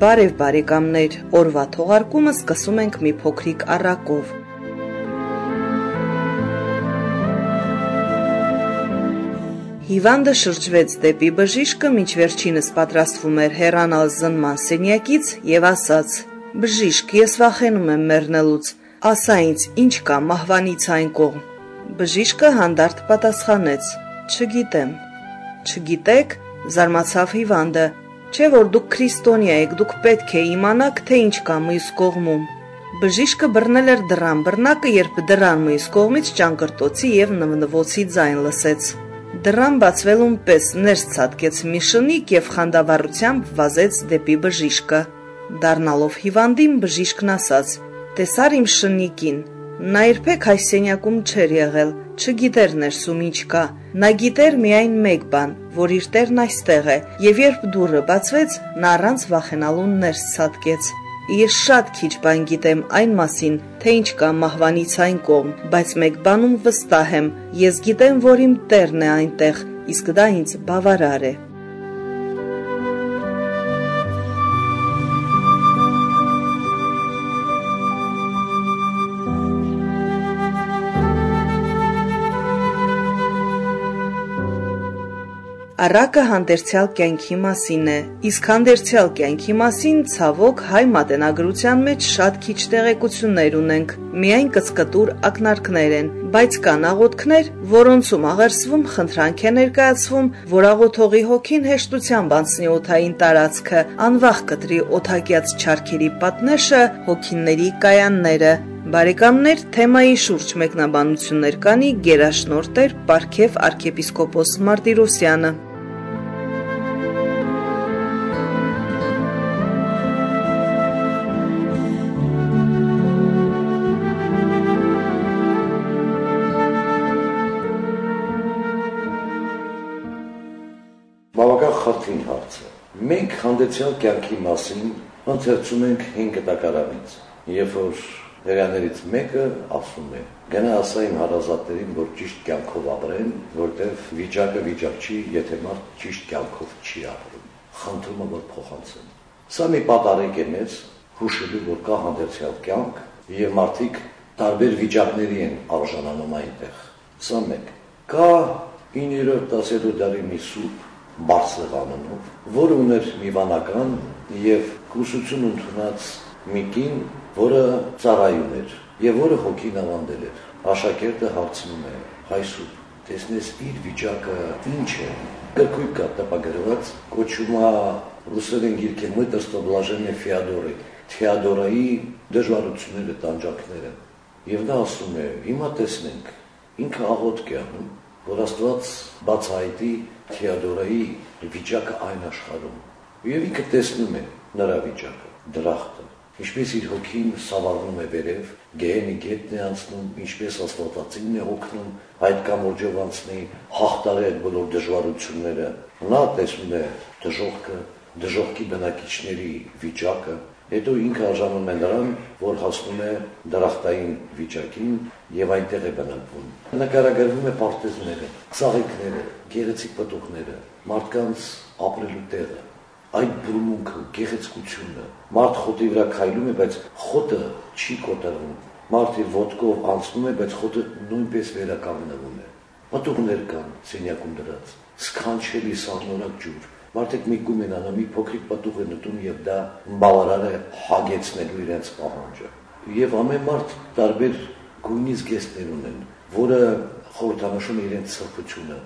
Բարև բարեկամներ, օրվա թողարկումը սկսում ենք մի փոքրիկ առակով։ Հիվանդը շրջվեց դեպի բժիշկը, ինչ վերջինս պատրաստվում էր հեռանալ զնման սենյակից եւ ասաց. «Բժիշկ, ես վախենում եմ մեռնելուց, ասա ինձ, ինչ կա մահվանից այն կողմ»։ Բժիշկը հանդարտ պատասխանեց. «Չգիտեմ»։ «Չգիտեք», զարմացավ հիվանդը, Չէ որ դուք քրիստոնյա եք, դուք պետք է իմանաք, թե ինչ կա մյուս կողմում։ Բժիշկը բռնել էր դռան բռնակը, երբ դռան մյուս կողմից ճանկրտոցի եւ նվնվոցի ձայն լսեց։ Դռան բացվելուն պես ներս ցածկեց մի շնիկ եւ խանդավառությամբ վազեց դեպի բժիշկը։ Դառնալով հիվանդին բժիշկն ասաց. «Տեսար իմ շնիկին, Նա երբեք այս սենյակում չէր եղել, չգիտեր ներսում ինչ կա։ Նա գիտեր միայն մեկ բան, որ իր տերն այստեղ է, եւ երբ դուռը բացվեց, նա առանց վախենալու ներս ցատկեց։ Ես շատ քիչ բան գիտեմ այն մասին, թե ինչ կա մահվանից այն կողմ, բայց մեկ բանում վստահ եմ, ես գիտեմ, որ իմ տերն է այնտեղ, իսկ դա ինձ բավարար է։ Առակը հանդերձյալ կյանքի մասին է, իսկ հանդերձյալ կյանքի մասին, ցավոք, հայ մատենագրության մեջ շատ քիչ տեղեկություններ ունենք, միայն կծկտուր ակնարկներ են, բայց կան աղոթքներ, որոնցում աղերսվում խնդրանք է ներկայացվում, որ աղոթողի հոգին հեշտությամբ անցնի օթային տարածքը, անվախ կտրի օթակյաց չարքերի պատնեշը, հոգիների կայանները, Բարեկամներ, թեմայի շուրջ մեկնաբանություններ կանի Գերաշնորհ Պարքև arczepiskopos Մարտիրոսյանը։ խաթին հարց է։ Մենք հանդեցյալ կյանքի մասին ընթերցում ենք 5 կտակարանից, երբ որ հերաներից մեկը ասում է. գնա ասա իմ հարազատներին, որ ճիշտ կյանքով ապրեն, որտեվ վիճակը վիճակ չի, եթե մարդ ճիշտ կյանքով չի ապրում։ Խնդրում եմ որ փոխանցեն։ Սա մի պատարեկ է մեզ հուշելու, որ կա հանդեցյալ կյանք եւ մարդիկ տարբեր վիճակների են արժանանում այնտեղ։ Սա մեկ։ Կա 9-րդ 10-րդ դարի մի սուրբ Բարսեղ անունով, որը ուներ մի վանական եւ կուսություն ընդունած մի կին, որը ծառայուն էր եւ որը հոգին ավանդել էր։ Աշակերտը հարցնում է. «Հայսուր, տեսնես իր վիճակը ինչ է»։ Գրքույկ կա տպագրված, կոչում է ռուսերեն գիրքը մտստո բլաժենե Ֆեոդորի, Թեոդորայի դժվարությունները, տանջանքները։ Եվ նա ասում է. «Հիմա տեսնենք»։ Ինքը աղոտ կյանում որ Աստված բացահայտի Թեոդորայի վիճակը այն աշխարհում։ Եվ ինքը տեսնում է նրա վիճակը, դրախտը, ինչպես իր հոգին սավառնում է վերև, գեհենի գետն է անցնում, ինչպես աստվածածինն է օգնում այդ կամորջով անցնի, հաղթարի այդ բոլոր դժվարությունները։ Նա տեսնում է դժողքը, դժողքի բնակիչների վիճակը, Հետո ինքը արժանում է նրան, որ հասնում է դրախտային վիճակին եւ այնտեղ է բնակվում։ Նկարագրվում է պարտեզները, ծաղիկները, գեղեցիկ պտուղները, մարդկանց ապրելու տեղը, այդ բրումունքը, գեղեցկությունը։ Մարդ խոտի վրա քայլում է, բայց խոտը չի կոտրվում։ Մարդ իր ոտքով անցնում է, բայց խոտը նույնպես վերականգնվում է։ Պտուղներ կան սենյակում դրած, սքանչելի սառնորակ ջուր Մարդիկ մի գում են անում, մի փոքրիկ պատուղ են ուտում եւ դա բավարար է հագեցնելու իրենց պահանջը։ Եվ ամեն մարդ տարբեր գույնից գեստներ ունեն, որը խորհրդանշում է իրենց սրբությունը,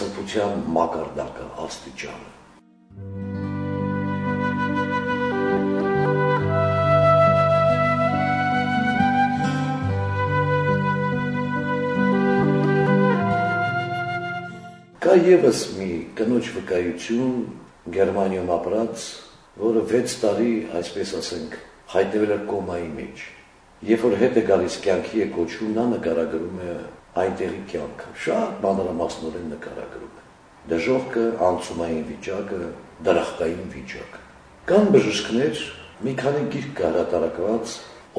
սրբության մակարդակը, աստիճանը։ Կա եւս կնոջ վկայություն Գերմանիայում ապրած, որը 6 տարի, այսպես ասենք, հայտնվել էր կոմայի մեջ։ Երբ որ հետ է գալիս կյանքի է կոչում, նա նկարագրում է այնտեղի կյանքը։ Շատ մանրամասնորեն նկարագրում է։ Դժողքը, անցումային վիճակը, դրախտային վիճակը։ Կան բժիշկներ, մի քանի գիրք կարատարակված,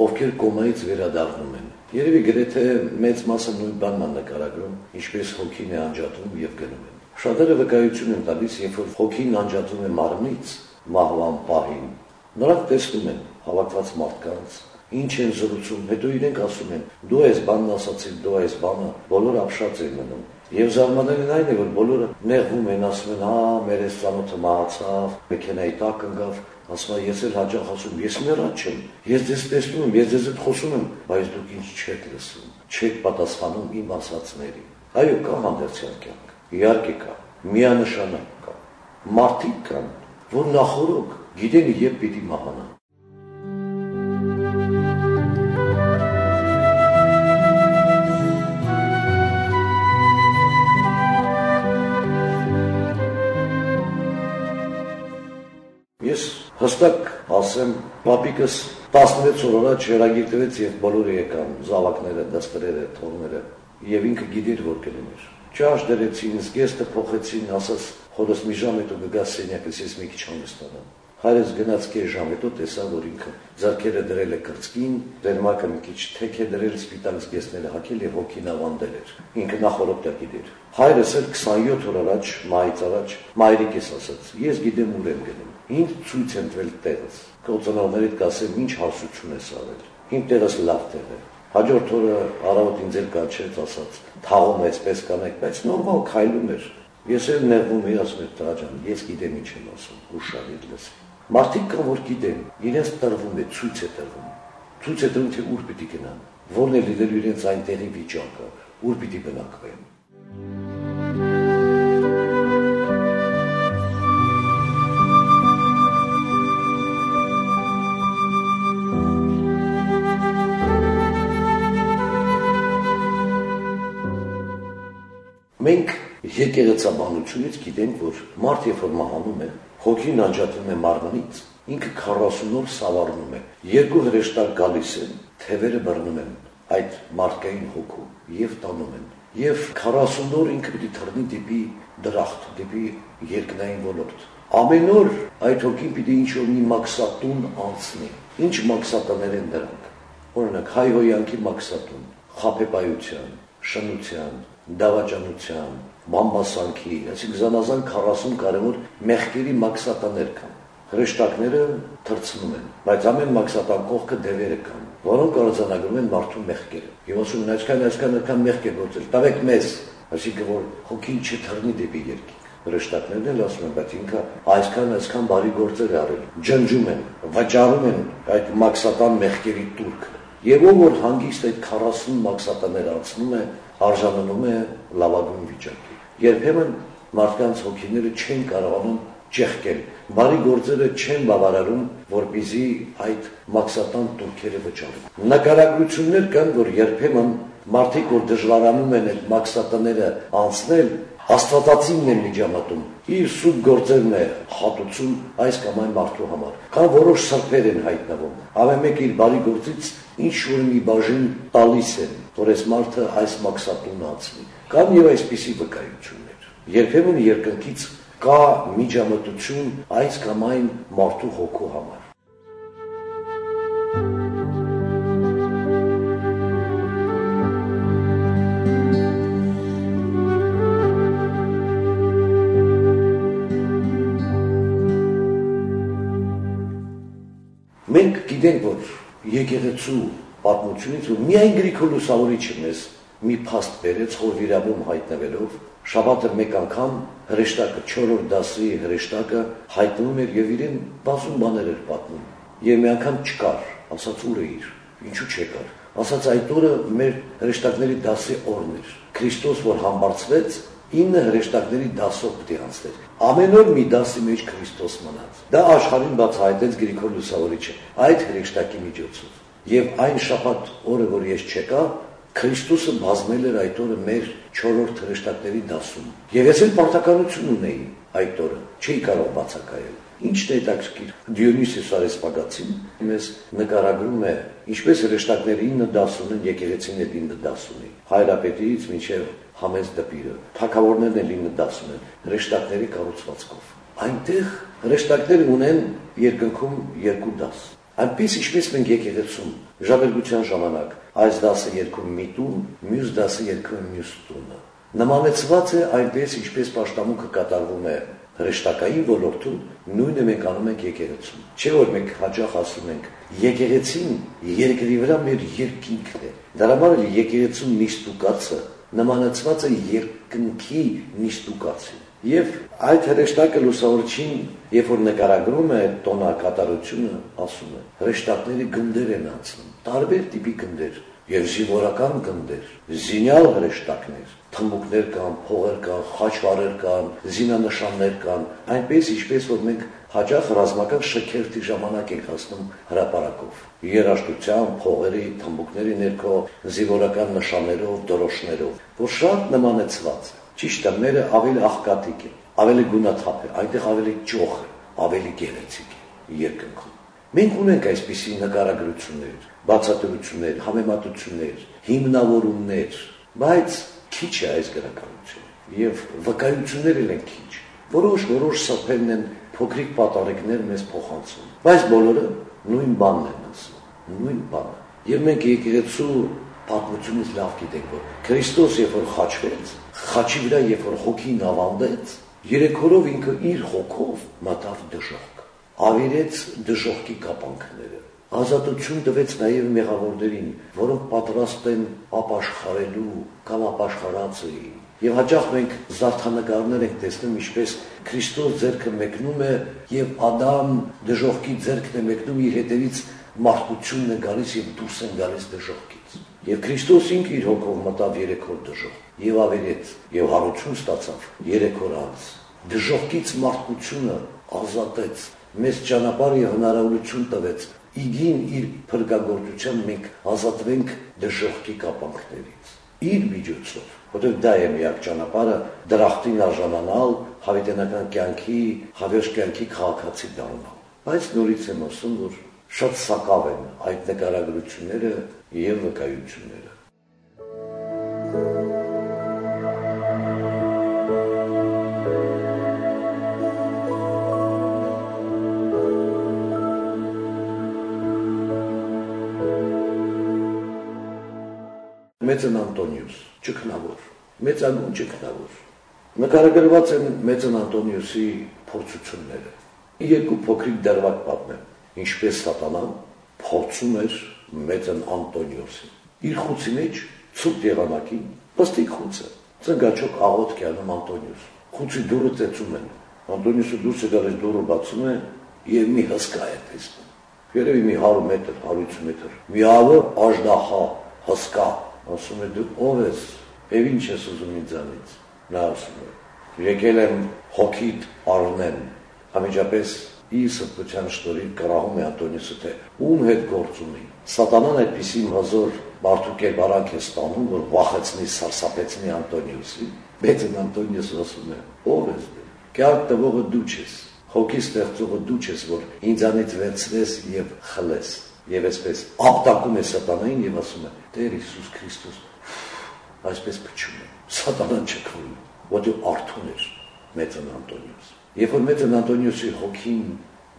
ովքեր կոմայից վերադառնում են։ Երևի գրեթե մեծ մասը նույն բանն նկարագրում, ինչպես հոգին է անջատվում եւ գնում են։ Շատերը վկայություն են տալիս, երբ որ հոգին անջատվում է մարմնից, մահվան պահին, նրանք տեսնում են հավաքված մարդկանց, ինչ են զրուցում, հետո իրենք ասում են. դու այս բանն ասացիր, դու այս բանը, բոլորը ապշած են մնում։ Եվ զարմանալին այն է, որ բոլորը նեղվում են, ասում են, հա, մեր այս ծանոթը մահացավ, մեքենայի տակ ընկավ, ասում է, ես էլ հաջող ասում, ես մեռած չեմ։ Ես ձեզ տեսնում եմ, ես ձեզ հետ խոսում եմ, բայց դուք ինձ չեք լսում, չեք պատասխանում իմ ասածներին։ Այո, կա հանդերձյալ կյանք։ Իհարկե կա, միանշանակ կա։ Մարդիկ կան, որ նախորոք գիտեն երբ պիտի մահանան Հստակ ասեմ, պապիկս 16 օր առաջ հերագիր տվեց եւ բոլորը եկան, զավակները, դստերերը, թորները, եւ ինքը գիտեր որ կլիներ։ Ճաշ դրեցին, զգեստը փոխեցին, ասաց, խորս մի ժամ հետո կգաս սենյակից, ես մի քիչ հանգստանամ։ Հայրս գնաց կես ժամ հետո տեսա, որ ինքը ձեռքերը դրել է կրծքին, դերմակը մի քիչ թեք է դրել սպիտակ զգեստները հակել եւ հոգին ավանդել էր։ Ինքը նախորդ դեպքեր։ Հայրս էլ 27 օր առաջ, մայից առաջ, մայրիկես ասաց. Ես գիտեմ ուր եմ գնում Ինչ ցույց են տվել տեղս։ Կոծոնալներից կասեմ, ինչ հասություն է սարել։ Իմ տեղս լավ տեղ է։ Հաջորդ օրը առավոտ ինձ էլ կանչեց, ասաց, թաղում է, այսպես կանեք, բայց նորմալ քայլում էր։ Ես էլ նեղվում եի, ասում եմ, տրաջան, ես գիտեմ ինչ եմ ասում, ուշադիր լսի։ Մարդիկ կան, որ գիտեն, իրենց տրվում է, ցույց է տրվում։ Ցույց է տրվում, թե ուր պիտի գնան։ Որն է լինելու իրենց այնտեղի վիճակը, ուր պիտի բնակվեն։ Մենք եկեղեցաբանությունից գիտենք, որ մարդ երբ որ մահանում է, հոգին անջատվում է մարմնից, ինքը 40 օր սավառնում է։ Երկու հրեշտակ գալիս են, թևերը բռնում են այդ մարդկային հոգու եւ տանում են։ Եվ 40 օր ինքը պիտի թռնի դեպի դրախտ, դեպի երկնային ոլորտ։ Ամեն օր այդ հոգին պիտի ինչ որ մի մաքսատուն անցնի։ Ինչ մաքսատաներ են դրանք։ Օրինակ հայհոյանքի մաքսատուն, խափեպայության, շնության, դավաճանության, բամբասանքի, այսինքն զանազան 40 կարևոր մեղքերի մաքսատաներ կան։ Հրեշտակները թրցնում են, բայց ամեն մաքսատան կողքը դևերը կան, որոնք կառուցանագրում են մարդու մեղքերը։ Եվ ասում են, այսքան այսքան այնքան մեղք է գործել, տավեք մեզ, այսինքն որ հոգին չթռնի դեպի երկինք հրեշտակներն էլ ասում են, բայց ինքը այսքան այսքան բարի գործեր արել։ Ջնջում են, վաճառում են այդ մաքսատան մեղքերի турք։ Եվ ով որ հանգիստ այդ 40 մաքսատներ արցնում է, արժանանում է լավագույն վիճակի։ Երբեմն մարդկանց հոգիները չեն կարողանում ճեղքել։ Բարի գործերը չեն բավարարում, որբիզի այդ մաքսատան турքերը վճարեն։ Նկարագրություններ կան, որ երբեմն մարդիկ որ դժվարանում են այդ մաքսատները անցնել, աստվածածինն է միջամտում։ Իր սուտ գործերն է հատուցում այս կամ այն մարդու համար։ Կան որոշ սրբեր են հայտնվում։ Ամեն մեկ իր բարի գործից ինչ որ մի բաժին տալիս են որ այս մարդը այս մաքսատուն անցնի։ Կան եւ այսպիսի վկայություններ։ Երբեմն երկնքից կա միջամտություն այս կամ այն մարդու հոգու համար։ Մենք գիտենք, որ եկեղեցու պատմությունից ու միայն Գրիգոր Լուսավորիչը մեզ մի փաստ բերեց խորվիրաբում հայտնվելով շաբաթը մեկ անգամ հրեշտակը 4-րդ դասի հրեշտակը հայտնվում էր եւ իրեն բազում բաներ էր պատմում եւ մի անգամ չկար ասաց ուր է իր ինչու չեկար ասաց այդ օրը մեր հրեշտակների դասի օրն էր Քրիստոս որ համբարձվեց ինը հրեշտակների դասով պիտի անցներ։ Ամեն օր մի դասի մեջ Քրիստոս մնաց։ Դա աշխարհին բացահայտեց Գրիգոր Լուսավորիչը այդ հրեշտակի միջոցով։ Եվ այն շաբաթ օրը, որ ես չեկա, Քրիստոսը բազմել էր այդ օրը մեր 4-րդ հրեշտակների դասում։ Եվ ես էլ պարտականություն ունեի այդ օրը, չէի կարող բացակայել։ Ինչն է հետաքրքիր։ Դիոնիսիոս Արեսպագացին մեզ նկարագրում է ինչպես հրեշտակների 9 դաս ունեն եկեղեցին է 9 դաս ունի։ Հայրապետից մինչև համես դպիրը։ Թագավորներն էլ 9 դաս ունեն հրեշտակների կառուցվածքով։ Այնտեղ հրեշտակները ունեն երկնքում երկու դաս։ Այնպես ինչպես մենք եկեղեցում ժաբերգության ժամանակ այս դասը երկում մի տուն, մյուս դասը երկում մյուս տունը։ Նմանեցված է այնպես ինչպես պաշտամունքը կատարվում է հրեշտակային ոլորտում, նույնը մենք անում ենք եկեղեցում։ Չէ որ մենք հաճախ ասում ենք եկեղեցին երկրի վրա մեր երկինքն է։ Դրա համար եկեղեցում նիստուկացը նմանեցված է երկնքի նիստուկացին։ Եվ այդ հրեշտակը լուսավորչին, երբ որ նկարագրում է տոնա կատարությունը, ասում է. հրեշտակների գնդեր են անցնում, տարբեր տիպի գնդեր, եւ զինվորական գնդեր, զինյալ հրեշտակներ, թմբուկներ կան, փողեր կան, խաչվարեր կան, զինանշաններ կան, այնպես ինչպես որ մենք հաջող ռազմական շքերթի ժամանակ ենք հասնում հրաապարակով։ Երաշտության, փողերի, թմբուկների ներքո զինվորական նշաններով, դրոշներով, որ շատ նմանեցված է Ճիշտ է, մերը ավելի աղքատիկ է, ավելի գունաթափ է, այնտեղ ավելի ճոխ է, ավելի գեղեցիկ է երկնքում։ Մենք ունենք այսպիսի նկարագրություններ, բացատրություններ, համեմատություններ, հիմնավորումներ, բայց քիչ է այս գրականությունը եւ վկայություններ են քիչ։ Որոշ որոշ սափերն են փոքրիկ պատառիկներ մեզ փոխանցում, բայց բոլորը նույն բանն են ասում, նույն բանը։ Եվ մենք եկեղեցու պատմությունից լավ գիտենք, որ Քրիստոս երբ որ խաչվեց, խաչի վրա երբ որ հոգին ավանդեց, երեք օրով ինքը իր հոգով մտավ դժոխք, ավիրեց դժոխքի կապանքները, ազատություն տվեց նաև մեղավորներին, որոնք պատրաստ են ապաշխարելու կամ ապաշխարած էին։ Եվ հաճախ մենք զարթանկարներ ենք տեսնում, ինչպես Քրիստոս ձերքը մեկնում է եւ Ադամ դժոխքի ձերքն է մեկնում իր հետևից մարդկությունն է գալիս եւ դուրս են գալիս դժոխքից։ Եվ Քրիստոս ինքը իր հոգով մտավ երեք օր դժոխ եւ ավերեց եւ հարություն ստացավ երեք օր անց։ Դժոխքից մարդկությունը ազատեց, մեզ ճանապարհ եւ հնարավորություն տվեց իգին իր փրկagorցության մենք ազատվենք դժոխքի կապանքներից իր միջոցով որտեղ դա է միակ ճանապարհը դրախտին արժանանալ հավիտենական կյանքի հավերժ կյանքի քաղաքացի դառնալ բայց նորից եմ ասում որ շատ սակավ են այդ նկարագրությունները եւ վկայությունները։ Մեծն Անտոնիուս, ճկնավոր, մեծագույն ճկնավոր։ Նկարագրված են Մեծն Անտոնիուսի փորձությունները։ Երկու փոքրիկ դրվագ պատմեմ, ինչպես սատանան փորձում էր մեծն Անտոնիոսին։ Իր խուցի մեջ ցուրտ եղանակին պստիկ խուցը ծնգաչոք աղոտ կյանում Անտոնիոս։ Խուցի դուրը ծեցում են։ Անտոնիոսը դուրս է գալիս դուրը բացում է եւ մի հսկա է տեսնում։ Երևի մի 100 մետր, 150 մետր։ Մի ավոր աժդահա, հսկա, ասում է դու ով ես, եւ ինչ ես ուզում ինձանից։ Նա ասում է. Եկել եմ հոգիդ առնեմ։ Ամիջապես իր սրբության շնորհիվ կրահում է Անտոնիսը թե ում հետ գործ ունի։ Սատանան այդպիսի հազոր մարդու կերպարանք է ստանում, որ վախեցնի, սարսափեցնի Անտոնիուսին։ Բայց Անտոնիուսը ասում է. ով ես դու։ Կյանք տվողը դու ես, հոգի ստեղծողը դու ես, որ ինձանից վերցնես եւ խլես։ Եվ այսպես ապտակում է սատանային եւ ասում է. Տեր Հիսուս Քրիստոս, այսպես փչում է։ Սատանան չքվում, որտեղ արթուն էր մեծ Անտոնիոս։ Երբ որ մեծն Անտոնիոսի հոգին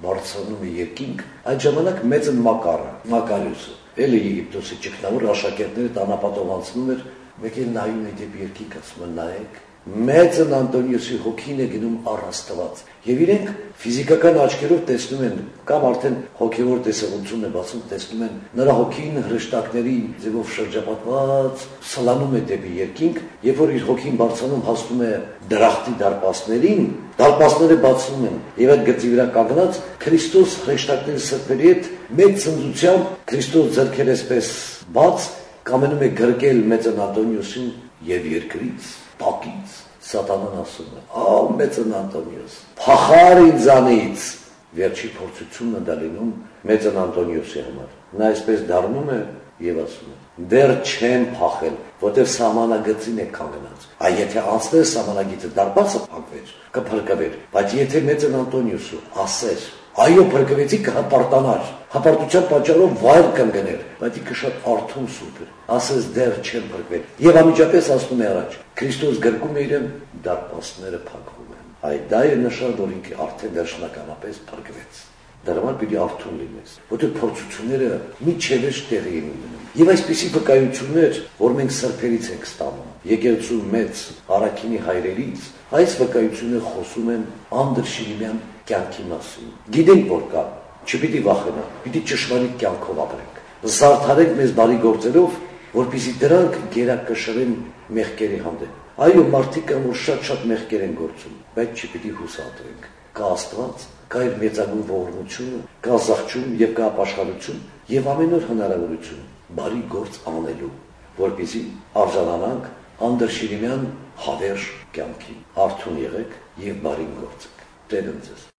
բարձրանում է երկինք, այդ ժամանակ մեծն Մակարը, Մակարիուսը, ելի Եգիպտոսի ճգնավոր աշակերտները տանապատով անցնում էր, մեկ էլ նայում է դեպի երկինք, ասում են նայեք, մեծն Անտոնիոսի հոգին է գնում առ Աստված։ Եվ իրենք ֆիզիկական աչքերով տեսնում են կամ արդեն հոգևոր տեսողությունն է բացում, տեսնում են նրա հոգին հրեշտակների ձևով շրջապատված սլանում է դեպի երկինք, երբ որ իր հոգին բարձրանում հասնում է դրախտի դարպասներին, դարպասները բացվում են եւ այդ գծի վրա կանգնած Քրիստոս հրեշտակների սրբերի հետ մեծ ծնծությամբ Քրիստոս ձեռքերեսպես բաց կամենում է գրկել մեծ Անտոնիոսին եւ երկրից Պակից սատանան ասում է. «Ա մեծն Անտոնիոս, փախար ինձանից»։ Վերջի փորձությունն դա լինում մեծն Անտոնիոսի համար։ Նա այսպես դառնում է եւ ասում է. դեռ չեմ փախել, որտեղ սահմանագծին է կանգնած։ Այ եթե անցներ սահմանագիծը դարբասը փակվեր, կփրկվեր, բայց եթե մեծն Անտոնիուսը ասեր, այո փրկվեցի կհպարտանար, հպարտության պատճառով վայր կընկներ, բայց ինքը շատ արթուն սուրբ էր։ Ասես դեռ չեմ փրկվել։ Եվ ամիջապես ասում է առաջ. Քրիստոս գրկում է իրեն, դարբասները փակվում են։ Այ դա է նշան, որ ինքը արդեն վերջնականապես փրկվեց դրա համար պիտի արթուն լինես, որտեղ փորձությունները միջևեր տեղի են ունենում։ Եվ այսպիսի վկայություններ, որ մենք սրբերից ենք ստանում, եկեղեցու մեծ Արաքինի հայրերից, այս վկայությունները խոսում են անդրշիրիմյան կյանքի մասին։ Գիտենք, որ կա, չպիտի վախենալ, պիտի ճշմարիտ կյանքով ապրենք։ Զարդարենք մեզ բարի գործերով, որpիսի դրանք գերակշռեն մեղքերի հանդեպ։ Այո, մարդիկ կան, որ շատ-շատ մեղքեր են գործում, բայց չպիտի հուսադրենք։ Կա Աստված, կա իր մեծագույն ողորմությունը, կա զղջում եւ կա ապաշխարություն եւ ամեն օր հնարավորություն բարի գործ անելու, որպեսզի արժանանանք անդրշիրիմյան հավերժ կյանքի։ Արթուն եղեք եւ բարի գործեք։ Տերն ձեզ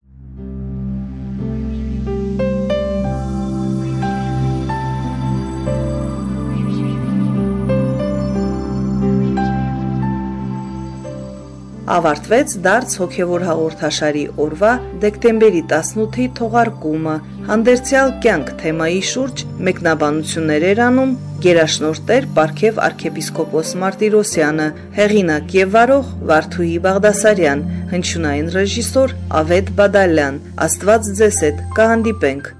ավարտվեց դարձ հոգևոր հաղորդաշարի օրվա դեկտեմբերի 18-ի թողարկումը։ Հանդերձյալ կյանք թեմայի շուրջ մեկնաբանություններ էր անում Գերաշնորհտեր Պարքև arczepiskopos Մարտիրոսյանը, հեղինակ եւ վարող Վարդուհի Բաղդասարյան, հնչյունային ռեժիսոր Ավետ Բադալյան։ Աստված ձեզ հետ կհանդիպենք